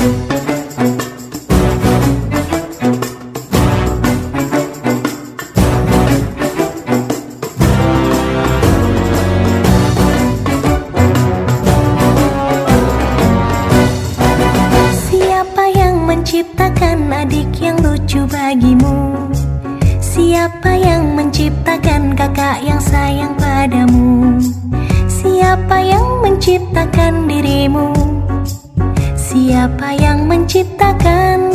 Siapa yang menciptakan adik yang lucu bagimu? Siapa yang menciptakan kakak yang sayang padamu? Siapa yang menciptakan dirimu? Siapa yang menciptakan?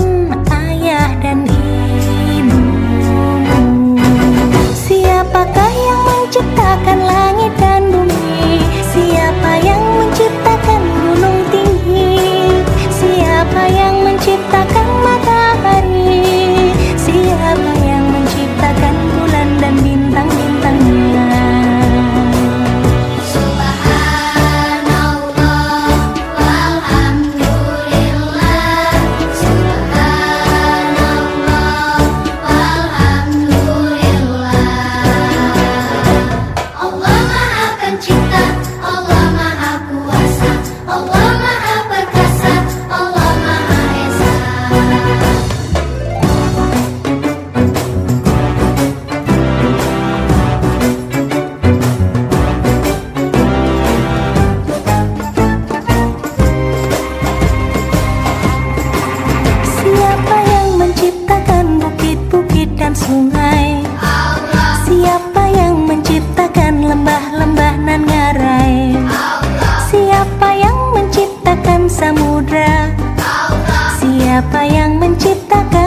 Siapa yang menciptakan